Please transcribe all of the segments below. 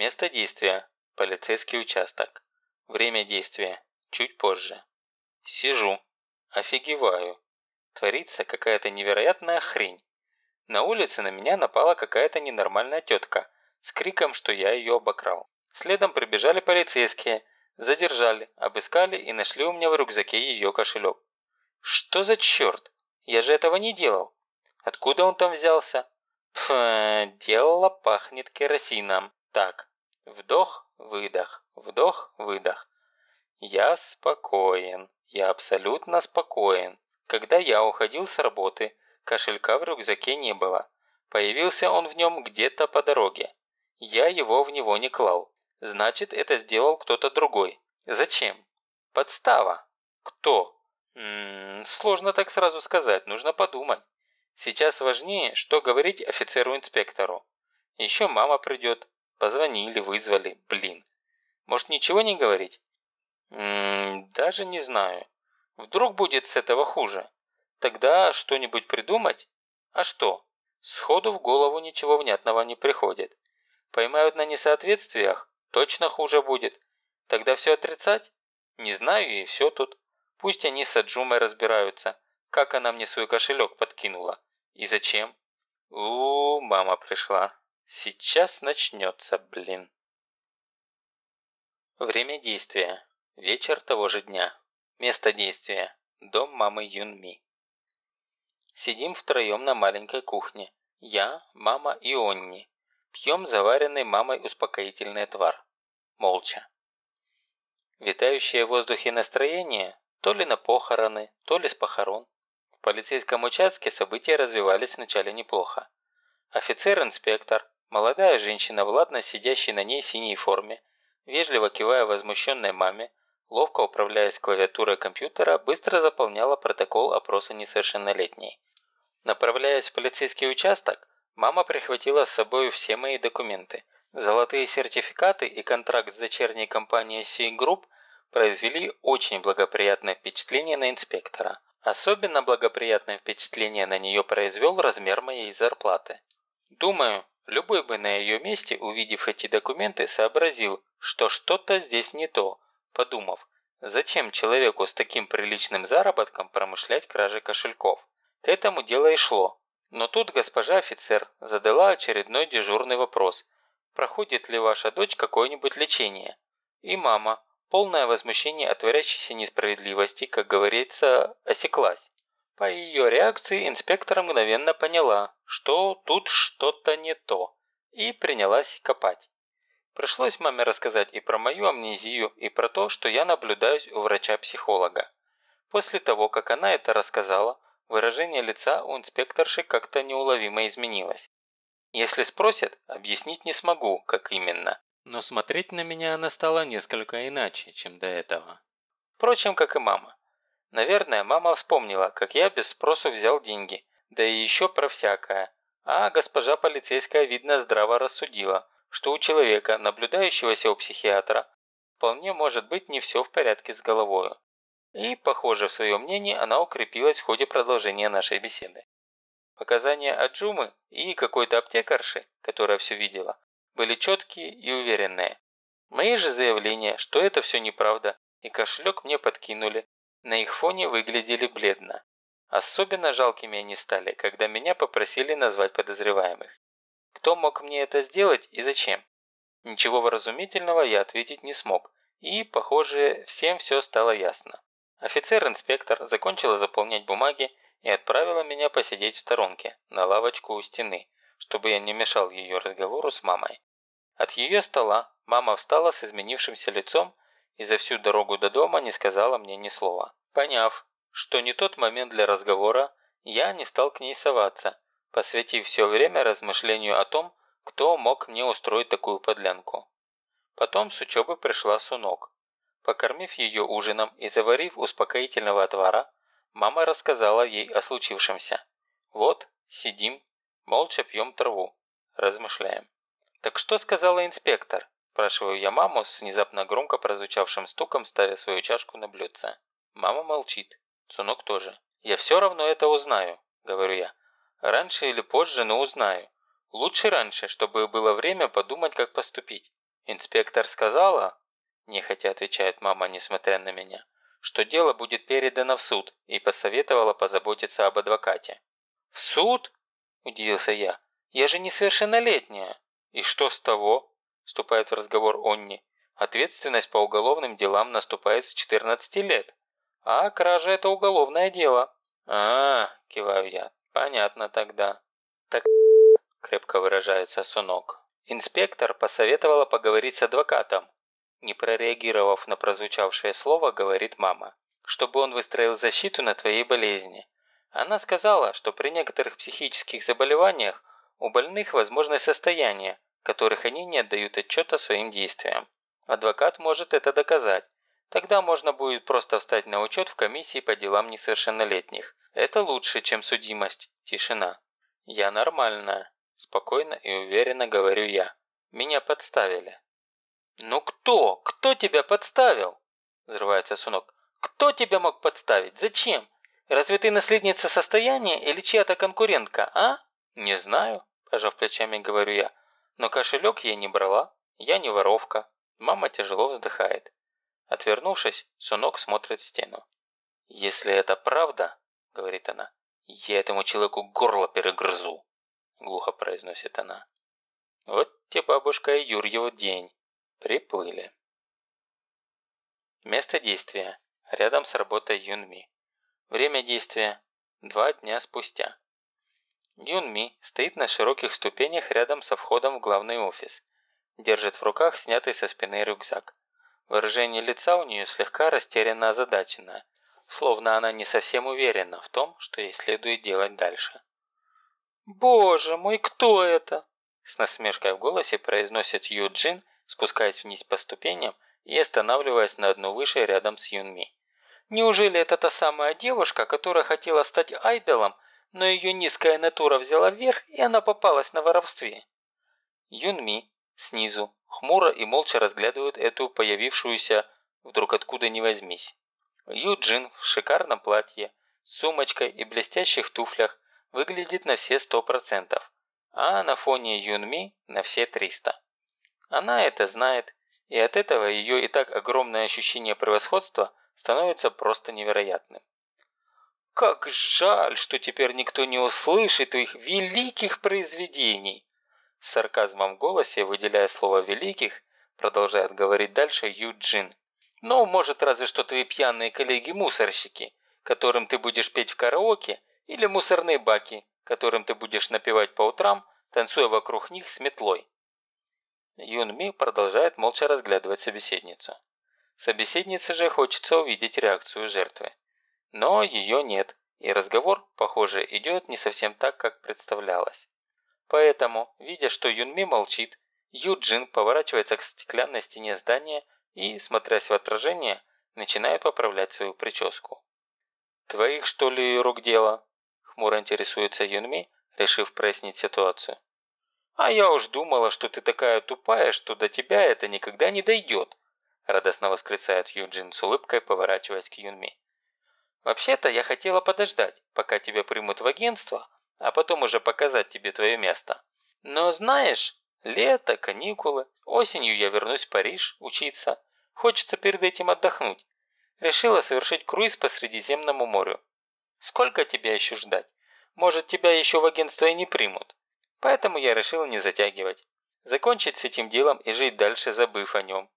Место действия – полицейский участок. Время действия – чуть позже. Сижу. Офигеваю. Творится какая-то невероятная хрень. На улице на меня напала какая-то ненормальная тетка с криком, что я ее обокрал. Следом прибежали полицейские, задержали, обыскали и нашли у меня в рюкзаке ее кошелек. Что за черт? Я же этого не делал. Откуда он там взялся? Пф, дело пахнет керосином. Так, вдох, выдох, вдох, выдох. Я спокоен, я абсолютно спокоен. Когда я уходил с работы, кошелька в рюкзаке не было. Появился он в нем где-то по дороге. Я его в него не клал. Значит, это сделал кто-то другой. Зачем? Подстава. Кто? М -м, сложно так сразу сказать, нужно подумать. Сейчас важнее, что говорить офицеру-инспектору. Еще мама придет. Позвонили, вызвали, блин. Может ничего не говорить? М -м, даже не знаю. Вдруг будет с этого хуже. Тогда что-нибудь придумать? А что? Сходу в голову ничего внятного не приходит. Поймают на несоответствиях? Точно хуже будет. Тогда все отрицать? Не знаю и все тут. Пусть они с Аджумой разбираются, как она мне свой кошелек подкинула. И зачем? -у, -у мама пришла. Сейчас начнется, блин. Время действия. Вечер того же дня. Место действия. Дом мамы Юнми. Сидим втроем на маленькой кухне. Я, мама и Онни. Пьем заваренный мамой успокоительный отвар. Молча. Витающее в воздухе настроение то ли на похороны, то ли с похорон. В полицейском участке события развивались вначале неплохо. Офицер-инспектор, молодая женщина в ладно сидящей на ней синей форме, вежливо кивая возмущенной маме, ловко управляясь клавиатурой компьютера, быстро заполняла протокол опроса несовершеннолетней. Направляясь в полицейский участок, Мама прихватила с собой все мои документы. Золотые сертификаты и контракт с дочерней компанией Sea Group произвели очень благоприятное впечатление на инспектора. Особенно благоприятное впечатление на нее произвел размер моей зарплаты. Думаю, любой бы на ее месте, увидев эти документы, сообразил, что что-то здесь не то, подумав, зачем человеку с таким приличным заработком промышлять кражей кошельков. К этому дело и шло. Но тут госпожа офицер задала очередной дежурный вопрос. Проходит ли ваша дочь какое-нибудь лечение? И мама, полное возмущение от творящейся несправедливости, как говорится, осеклась. По ее реакции инспектор мгновенно поняла, что тут что-то не то, и принялась копать. Пришлось маме рассказать и про мою амнезию, и про то, что я наблюдаюсь у врача-психолога. После того, как она это рассказала, Выражение лица у инспекторши как-то неуловимо изменилось. Если спросят, объяснить не смогу, как именно. Но смотреть на меня она стала несколько иначе, чем до этого. Впрочем, как и мама. Наверное, мама вспомнила, как я без спросу взял деньги, да и еще про всякое. А госпожа полицейская, видно, здраво рассудила, что у человека, наблюдающегося у психиатра, вполне может быть не все в порядке с головою. И, похоже, в своем мнении она укрепилась в ходе продолжения нашей беседы. Показания Аджумы и какой-то аптекарши, которая все видела, были четкие и уверенные. Мои же заявления, что это все неправда, и кошелек мне подкинули, на их фоне выглядели бледно. Особенно жалкими они стали, когда меня попросили назвать подозреваемых. Кто мог мне это сделать и зачем? Ничего вразумительного я ответить не смог, и, похоже, всем все стало ясно. Офицер-инспектор закончила заполнять бумаги и отправила меня посидеть в сторонке, на лавочку у стены, чтобы я не мешал ее разговору с мамой. От ее стола мама встала с изменившимся лицом и за всю дорогу до дома не сказала мне ни слова. Поняв, что не тот момент для разговора, я не стал к ней соваться, посвятив все время размышлению о том, кто мог мне устроить такую подлянку. Потом с учебы пришла Сунок. Покормив ее ужином и заварив успокоительного отвара, мама рассказала ей о случившемся. Вот, сидим, молча пьем траву, размышляем. «Так что сказала инспектор?» – спрашиваю я маму с внезапно громко прозвучавшим стуком, ставя свою чашку на блюдце. Мама молчит, Цунок тоже. «Я все равно это узнаю», – говорю я. «Раньше или позже, но узнаю. Лучше раньше, чтобы было время подумать, как поступить. «Инспектор сказала?» – нехотя отвечает мама, несмотря на меня, что дело будет передано в суд и посоветовала позаботиться об адвокате. «В суд?» – удивился я. «Я же несовершеннолетняя». «И что с того?» – вступает в разговор Онни. «Ответственность по уголовным делам наступает с 14 лет, а кража – это уголовное дело». «А, -а – киваю я, – понятно тогда». «Так крепко выражается Сунок. Инспектор посоветовала поговорить с адвокатом. Не прореагировав на прозвучавшее слово, говорит мама, чтобы он выстроил защиту на твоей болезни. Она сказала, что при некоторых психических заболеваниях у больных возможны состояния, в которых они не отдают отчета своим действиям. Адвокат может это доказать. Тогда можно будет просто встать на учет в комиссии по делам несовершеннолетних. Это лучше, чем судимость, тишина. Я нормальная. Спокойно и уверенно говорю я. Меня подставили. «Ну кто? Кто тебя подставил?» Взрывается Сунок. «Кто тебя мог подставить? Зачем? Разве ты наследница состояния или чья-то конкурентка, а?» «Не знаю», пожав плечами, говорю я. «Но кошелек я не брала. Я не воровка». Мама тяжело вздыхает. Отвернувшись, Сунок смотрит в стену. «Если это правда, — говорит она, — я этому человеку горло перегрызу». – глухо произносит она. «Вот те бабушка и Юрьев день. Приплыли». Место действия. Рядом с работой Юнми. Время действия. Два дня спустя. Юнми стоит на широких ступенях рядом со входом в главный офис. Держит в руках снятый со спины рюкзак. Выражение лица у нее слегка растерянно озадаченное, словно она не совсем уверена в том, что ей следует делать дальше. «Боже мой, кто это?» С насмешкой в голосе произносит Юджин, спускаясь вниз по ступеням и останавливаясь на одну выше рядом с Юнми. «Неужели это та самая девушка, которая хотела стать айдолом, но ее низкая натура взяла вверх, и она попалась на воровстве?» Юнми снизу хмуро и молча разглядывает эту появившуюся вдруг откуда ни возьмись. Юджин в шикарном платье, с сумочкой и блестящих туфлях выглядит на все сто процентов, а на фоне Юнми на все триста. Она это знает, и от этого ее и так огромное ощущение превосходства становится просто невероятным. «Как жаль, что теперь никто не услышит их великих произведений!» С сарказмом в голосе, выделяя слово «великих», продолжает говорить дальше Юджин. «Ну, может, разве что твои пьяные коллеги-мусорщики, которым ты будешь петь в караоке или мусорные баки, которым ты будешь напевать по утрам, танцуя вокруг них с метлой. Юн Ми продолжает молча разглядывать собеседницу. Собеседнице же хочется увидеть реакцию жертвы. Но ее нет, и разговор, похоже, идет не совсем так, как представлялось. Поэтому, видя, что Юн Ми молчит, Ю Джин поворачивается к стеклянной стене здания и, смотрясь в отражение, начинает поправлять свою прическу. «Твоих, что ли, рук дело?» Хмуро интересуется Юнми, решив прояснить ситуацию. «А я уж думала, что ты такая тупая, что до тебя это никогда не дойдет», радостно восклицает Юджин с улыбкой, поворачиваясь к Юнми. «Вообще-то я хотела подождать, пока тебя примут в агентство, а потом уже показать тебе твое место. Но знаешь, лето, каникулы, осенью я вернусь в Париж учиться. Хочется перед этим отдохнуть. Решила совершить круиз по Средиземному морю. Сколько тебя еще ждать? Может, тебя еще в агентство и не примут. Поэтому я решил не затягивать. Закончить с этим делом и жить дальше, забыв о нем.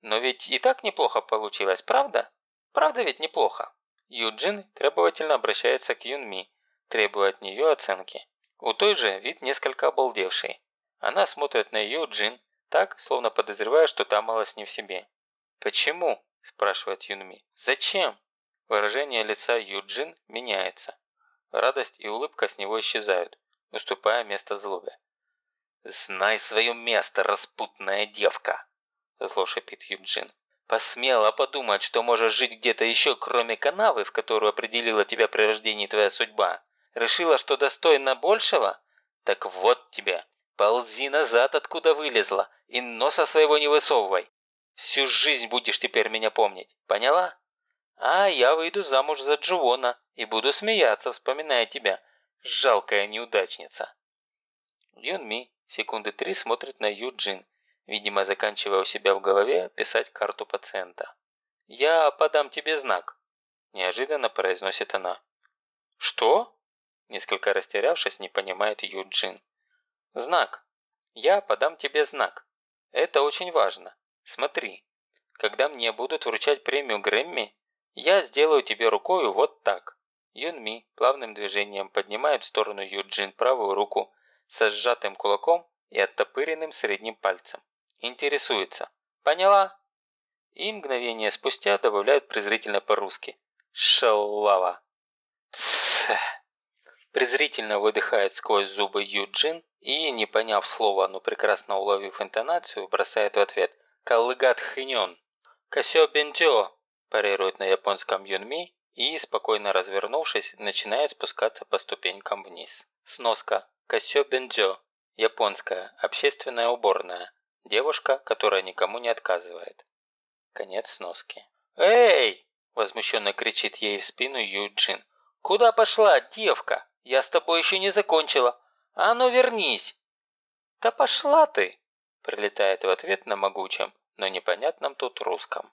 Но ведь и так неплохо получилось, правда? Правда ведь неплохо? Юджин требовательно обращается к Юнми, требуя от нее оценки. У той же вид несколько обалдевший. Она смотрит на Юджин так, словно подозревая, что та малость не в себе. «Почему?» – спрашивает Юнми. «Зачем?» Выражение лица Юджин меняется. Радость и улыбка с него исчезают, уступая место злобе. «Знай свое место, распутная девка!» Зло шипит Юджин. «Посмела подумать, что можешь жить где-то еще, кроме канавы, в которую определила тебя при рождении твоя судьба. Решила, что достойна большего? Так вот тебе, ползи назад, откуда вылезла, и носа своего не высовывай. Всю жизнь будешь теперь меня помнить, поняла?» А я выйду замуж за Джуона и буду смеяться, вспоминая тебя, жалкая неудачница. Юн Ми секунды три смотрит на Юджин видимо заканчивая у себя в голове писать карту пациента. «Я подам тебе знак», – неожиданно произносит она. «Что?» – несколько растерявшись, не понимает Юджин. «Знак. Я подам тебе знак. Это очень важно. Смотри, когда мне будут вручать премию Грэмми, я сделаю тебе рукою вот так». Юнми плавным движением поднимает в сторону Юджин правую руку со сжатым кулаком и оттопыренным средним пальцем. Интересуется. «Поняла?» И мгновение спустя добавляют презрительно по-русски. «Шалава!» Презрительно выдыхает сквозь зубы Юджин и, не поняв слова, но прекрасно уловив интонацию, бросает в ответ «Каллыгат хинён!» «Касё бенджо!» парирует на японском Юнми и, спокойно развернувшись, начинает спускаться по ступенькам вниз. Сноска. Касё бенджо. Японская. Общественная уборная. Девушка, которая никому не отказывает. Конец сноски. «Эй!» – возмущенно кричит ей в спину Юджин. «Куда пошла, девка? Я с тобой еще не закончила. А ну вернись!» «Да пошла ты!» – прилетает в ответ на могучем, но непонятном тут русском.